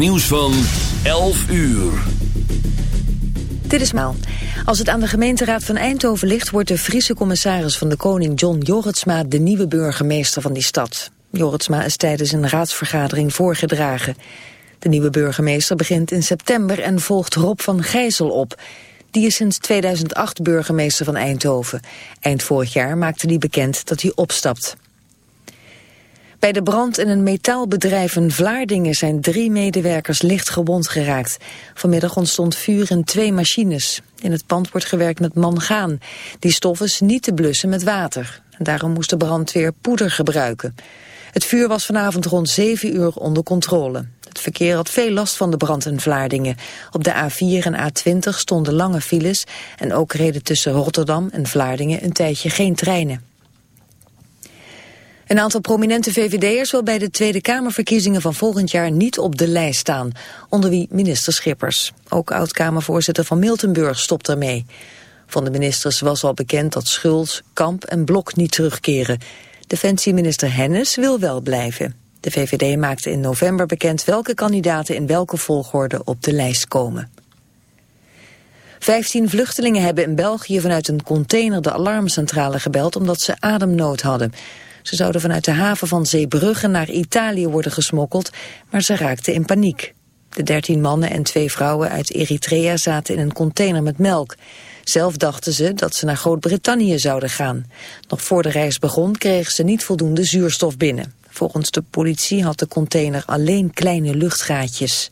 Nieuws van 11 uur. Dit is Maal. Als het aan de gemeenteraad van Eindhoven ligt... wordt de Friese commissaris van de koning John Jorritsma... de nieuwe burgemeester van die stad. Jorritsma is tijdens een raadsvergadering voorgedragen. De nieuwe burgemeester begint in september... en volgt Rob van Gijzel op. Die is sinds 2008 burgemeester van Eindhoven. Eind vorig jaar maakte hij bekend dat hij opstapt. Bij de brand in een metaalbedrijf in Vlaardingen zijn drie medewerkers licht gewond geraakt. Vanmiddag ontstond vuur in twee machines. In het pand wordt gewerkt met mangaan. Die stof is niet te blussen met water. Daarom moest de brandweer poeder gebruiken. Het vuur was vanavond rond 7 uur onder controle. Het verkeer had veel last van de brand in Vlaardingen. Op de A4 en A20 stonden lange files... en ook reden tussen Rotterdam en Vlaardingen een tijdje geen treinen. Een aantal prominente VVD'ers wil bij de Tweede Kamerverkiezingen van volgend jaar niet op de lijst staan, onder wie minister Schippers. Ook oud-Kamervoorzitter van Miltenburg stopt ermee. Van de ministers was al bekend dat Schulz, Kamp en Blok niet terugkeren. Defensieminister Hennis wil wel blijven. De VVD maakte in november bekend welke kandidaten in welke volgorde op de lijst komen. Vijftien vluchtelingen hebben in België vanuit een container de alarmcentrale gebeld omdat ze ademnood hadden. Ze zouden vanuit de haven van Zeebrugge naar Italië worden gesmokkeld, maar ze raakten in paniek. De dertien mannen en twee vrouwen uit Eritrea zaten in een container met melk. Zelf dachten ze dat ze naar Groot-Brittannië zouden gaan. Nog voor de reis begon kregen ze niet voldoende zuurstof binnen. Volgens de politie had de container alleen kleine luchtgaatjes.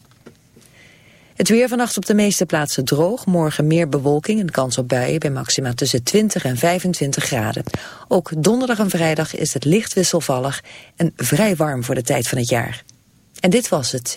Het weer vannacht op de meeste plaatsen droog. Morgen meer bewolking en kans op buien bij maxima tussen 20 en 25 graden. Ook donderdag en vrijdag is het licht wisselvallig en vrij warm voor de tijd van het jaar. En dit was het.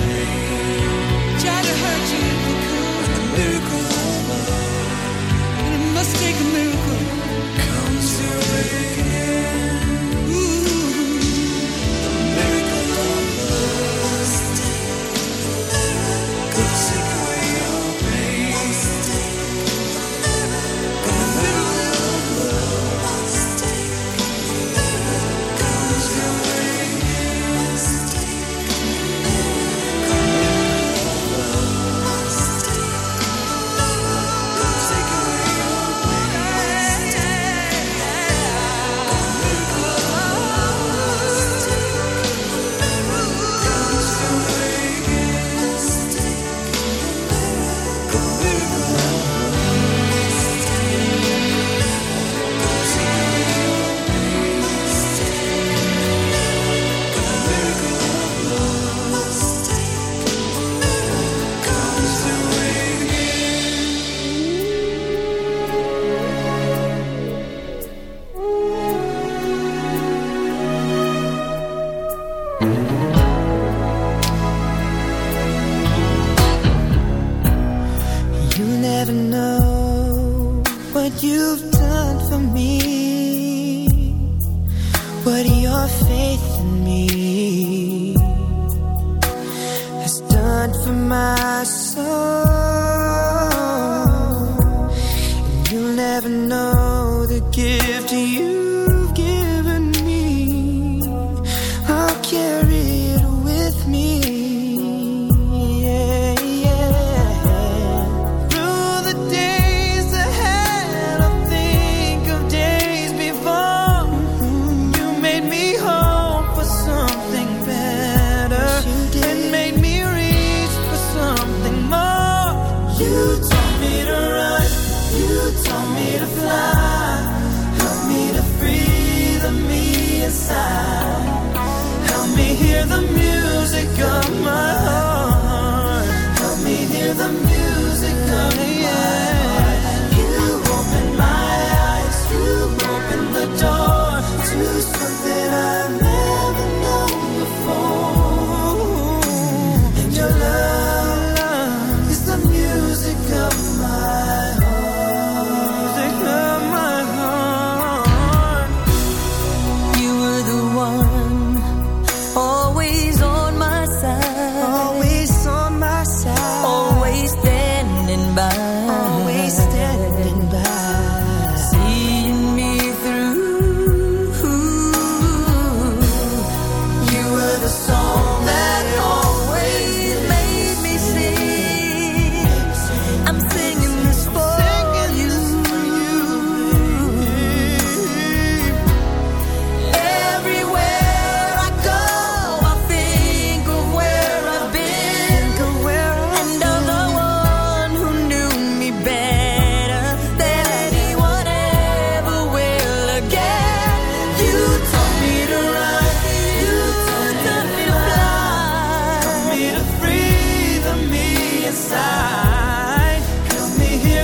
sharing.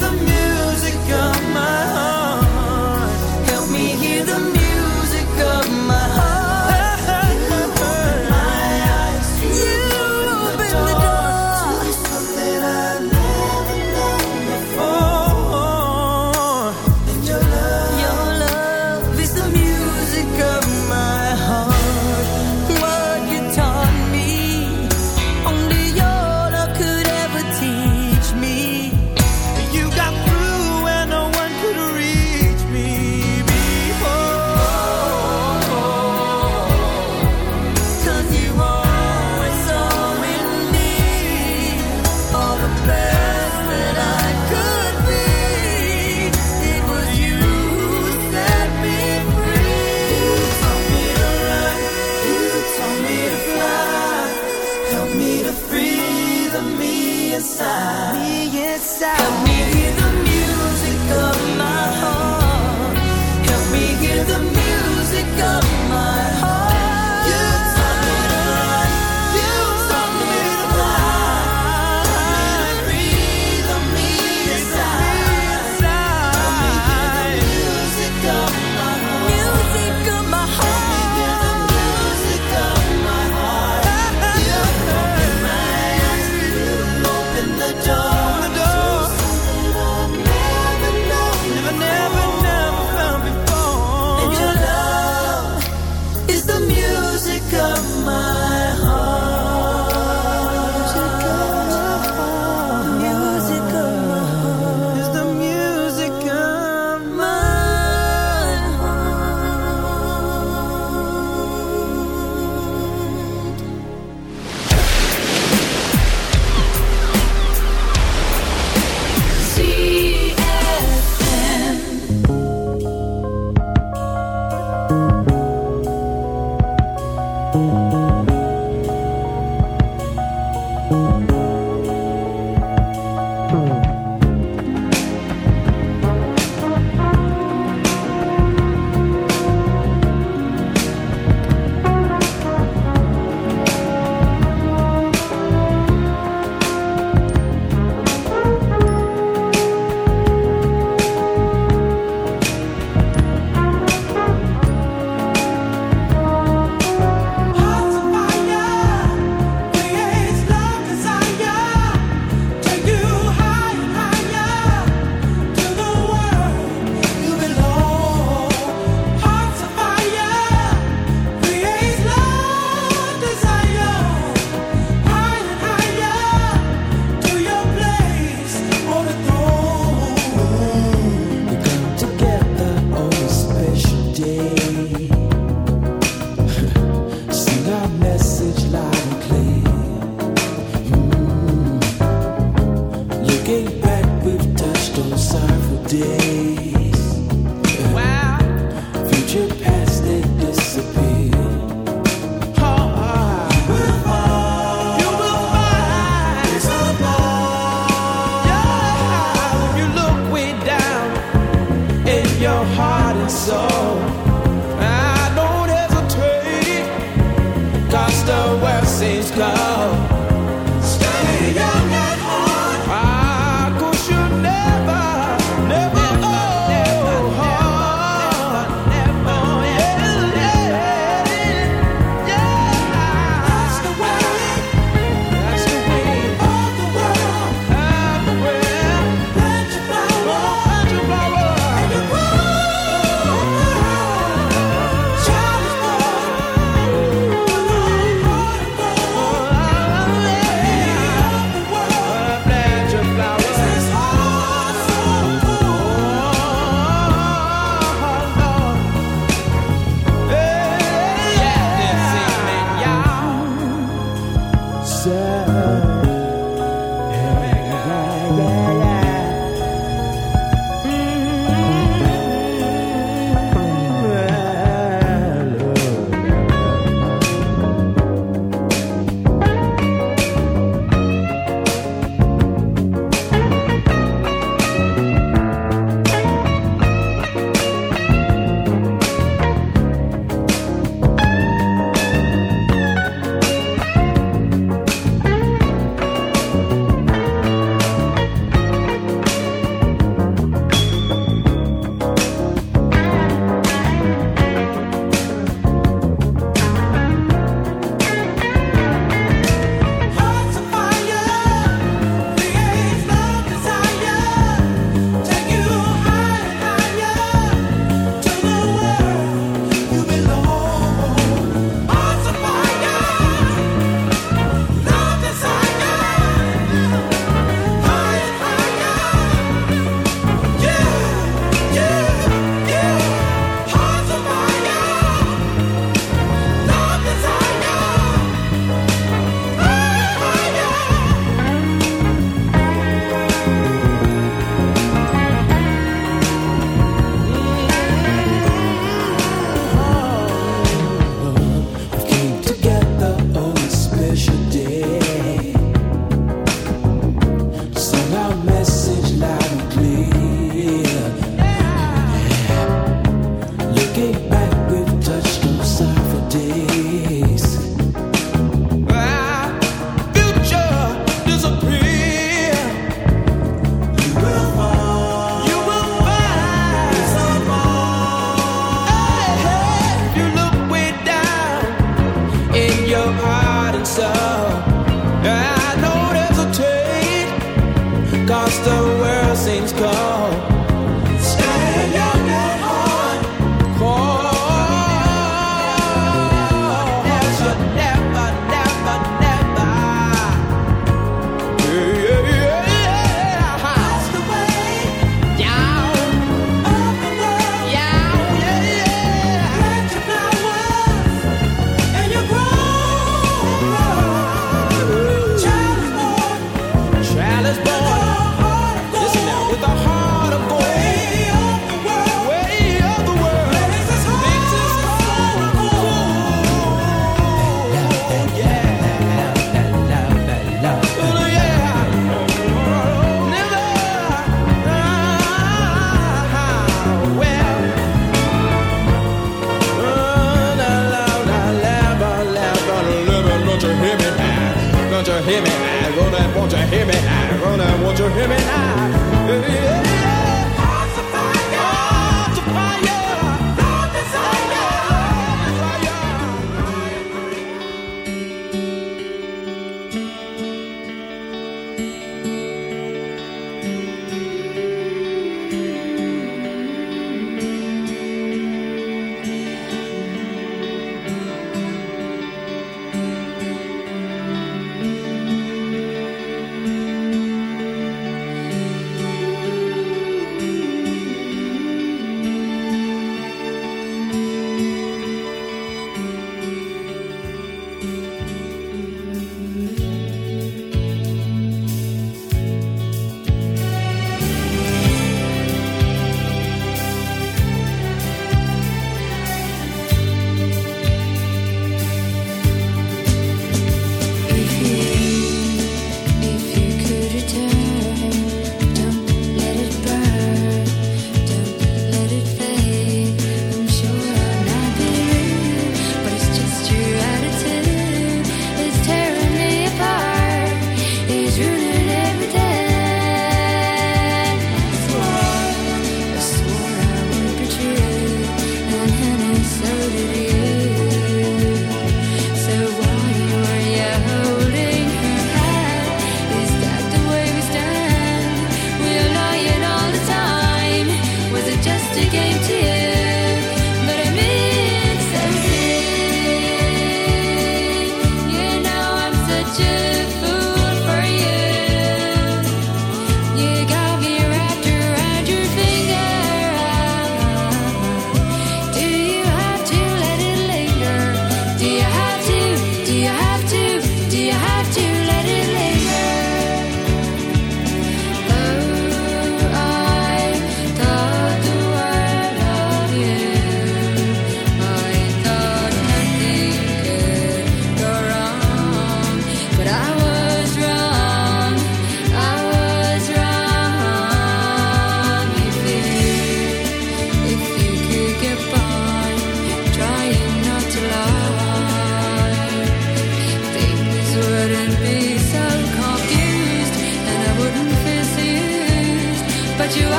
the music of my heart.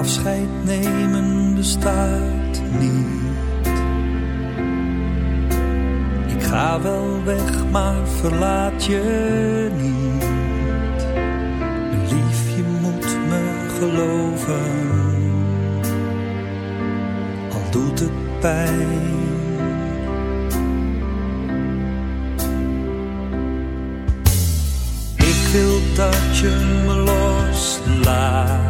Afscheid nemen bestaat niet. Ik ga wel weg, maar verlaat je niet. Lief, je moet me geloven. Al doet het pijn. Ik wil dat je me loslaat.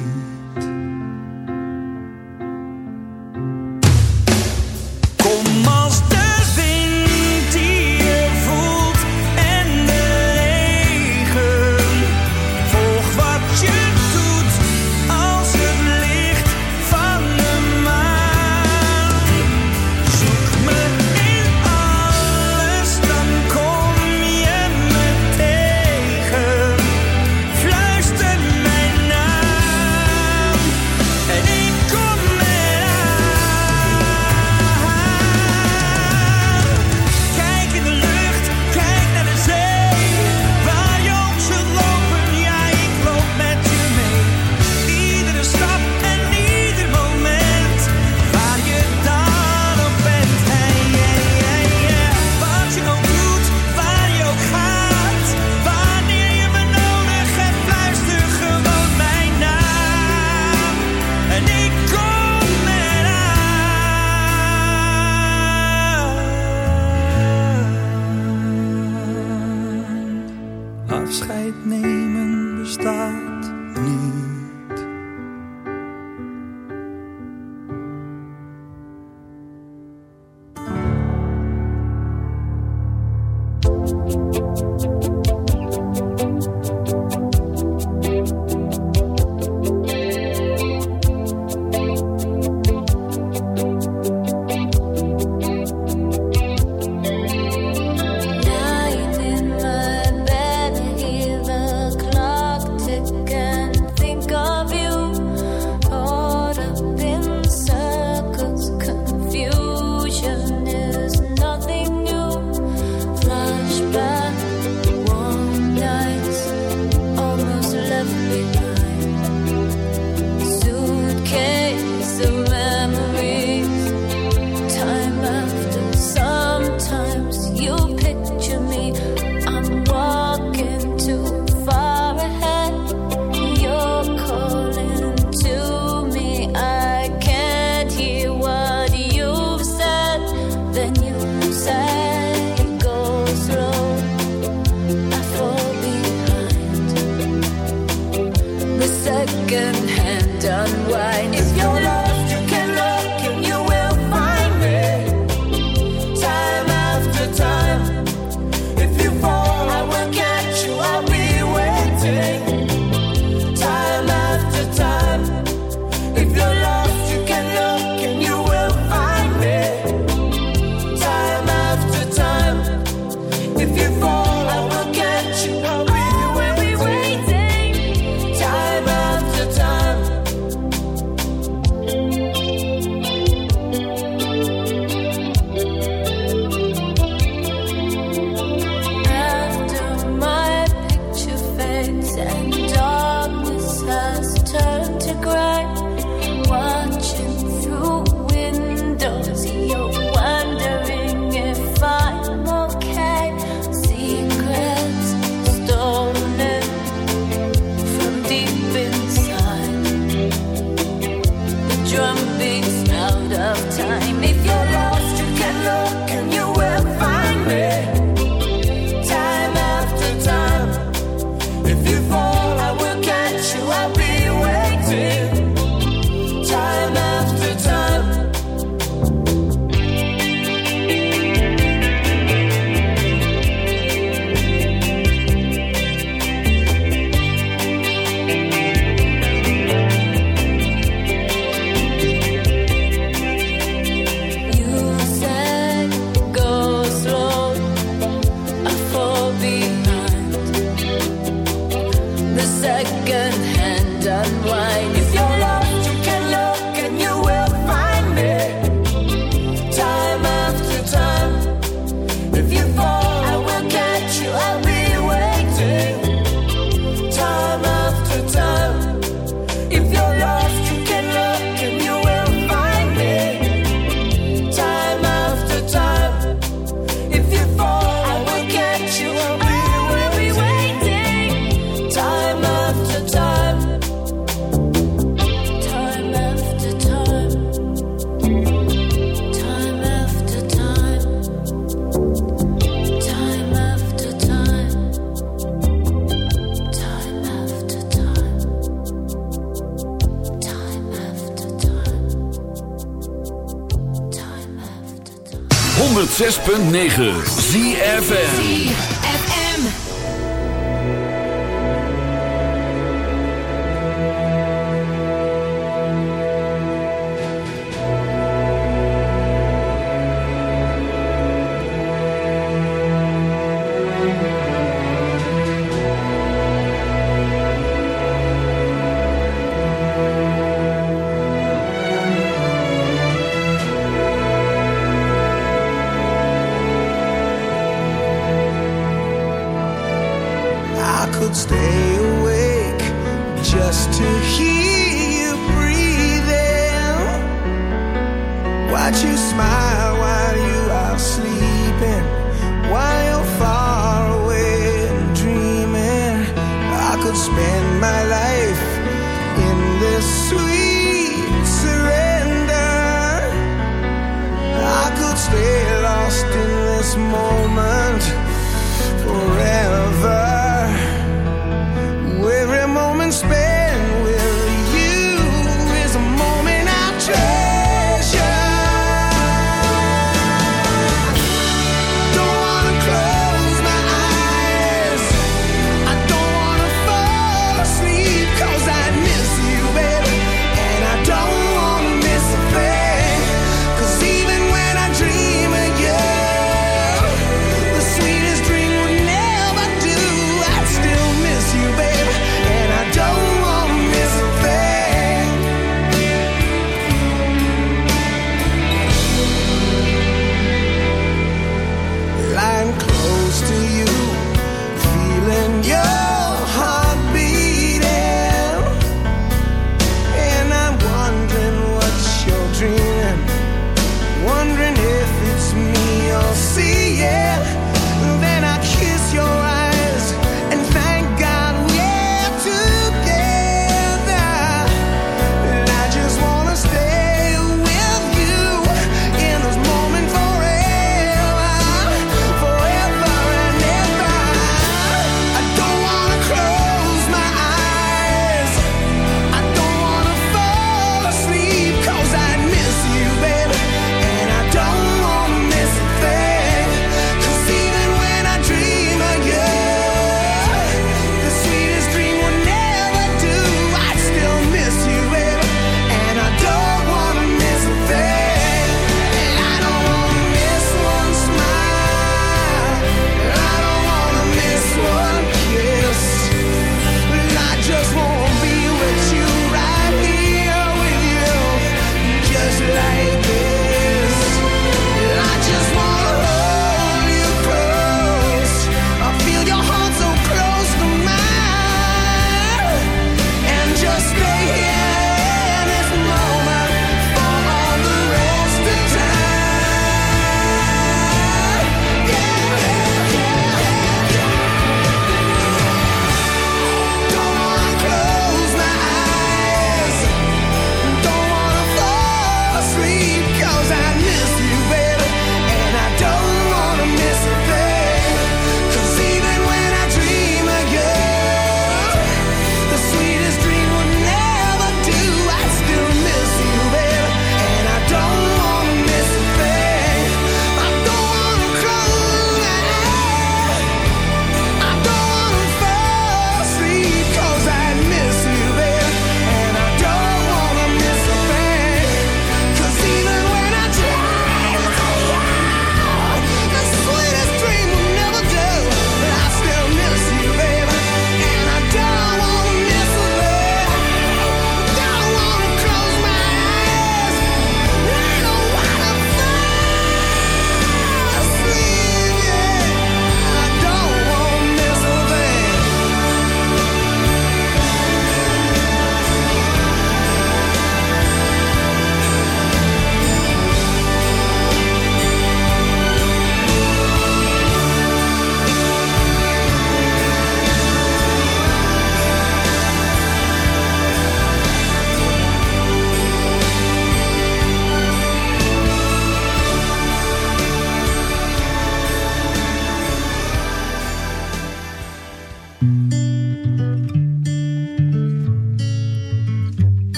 106.9 ZFM.